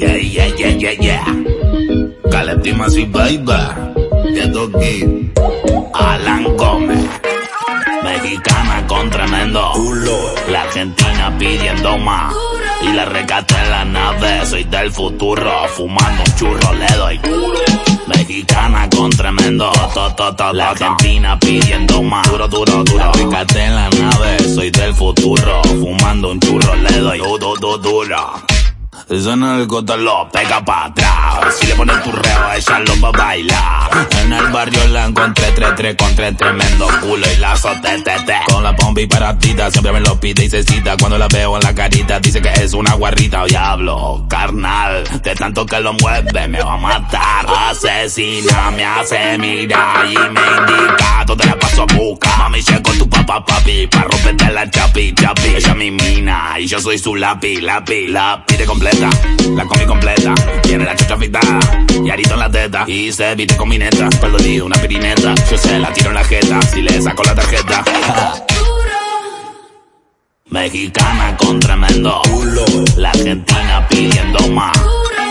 Yeah, yeah, yeah, yeah, yeah. Caletima y baby. Esto aquí. Alan Gómez. Mexicana con tremendo culo. La Argentina pidiendo más. Y la recate en la nave. Soy del futuro. Fumando un churro le doy. Mexicana con tremendo to, La Argentina pidiendo más Duro, duro, duro Recate en la nave Soy del futuro Fumando un churro le doy Duro, duro, duro eso en el gota lo pega para atrás. Si le pones tu reo, ella lo va a bailar. En el barrio la encontré, tre, tre, con tres tremendo culo y la te, te. Con la pompa y paratita, siempre me lo pide y se cita. Cuando la veo en la carita, dice que es una guarrita. Diablo, carnal, de tanto que lo mueve, me va a matar. Asesina, me hace mirar y me indica. Todo la paso a buscar. Mami, con tu papá, papi, pa' romperte la chapi, Ella mi mina y yo soy su lápiz, lápiz, lápiz de completa la comí completa, tiene la chocha afitada, y arito en la teta, y se viste con mi neta, perdido una pirineta, yo se la tiro en la jeta, si le saco la tarjeta. Mexicana con tremendo culo, la Argentina pidiendo más.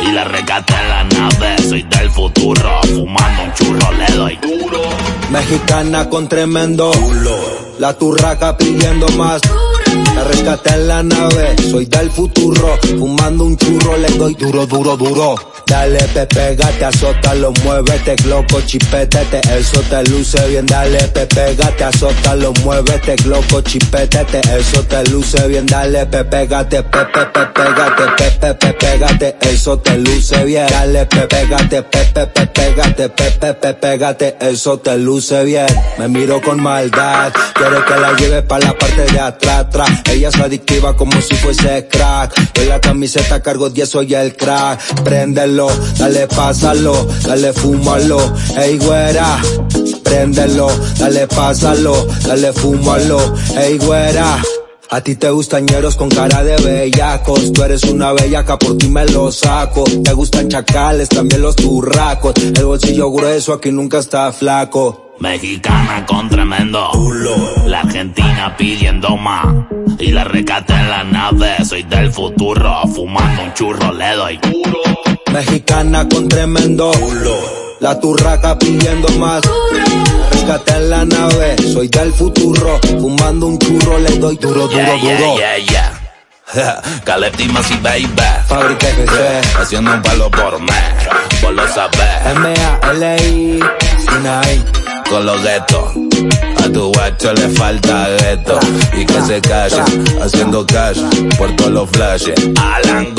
Y la recate en la nave, soy del futuro, fumando un churro le doy duro. Mexicana con tremendo culo, la turraca pidiendo más. La rescaté en la nave, soy del futuro. Fumando un churro, le doy duro, duro, duro. Dale, pe, pégate, azótalo, muévete, gloco, chipétete, eso te luce bien. Dale, pe, pégate, azótalo, muévete, gloco, chipétete, eso te luce bien. Dale, pe, pégate, pe, pe, pe, pégate, pe, pe, pe, pégate, eso te luce bien. Dale, pe, pégate, pe, pe, pe, pégate, pe, pe, pe, pégate, eso te luce bien. Me miro con maldad, quiere que la lleve para la parte de atrás, atrás. Ella es adictiva como si fuese crack. En la camiseta cargo 10, soy el crack. Préndelo, dale pásalo, dale fúmalo. Ey güera, préndelo, dale pásalo, dale fúmalo. Ey güera. A ti te gustan ñeros con cara de bellacos. Tú eres una bellaca, por ti me lo saco. Te gustan chacales, también los turracos. El bolsillo grueso aquí nunca está flaco. Mexicana con tremendo culo. La Argentina pidiendo más. Y la recate en la nave. Soy del futuro. Fumando un churro le doy. Mexicana con tremendo culo. La turraca pidiendo más. Rescate en la nave. Soy del futuro. Fumando un churro le doy duro, duro, yeah, duro. Yeah, yeah, yeah. Caleb y baby. Fábrica FC. Haciendo un palo por me. Vos lo sabés. M-A-L-I. Sinai con los guetos. A tu guacho le falta gueto. Y que se calle, haciendo cash por todos los flashes. Alan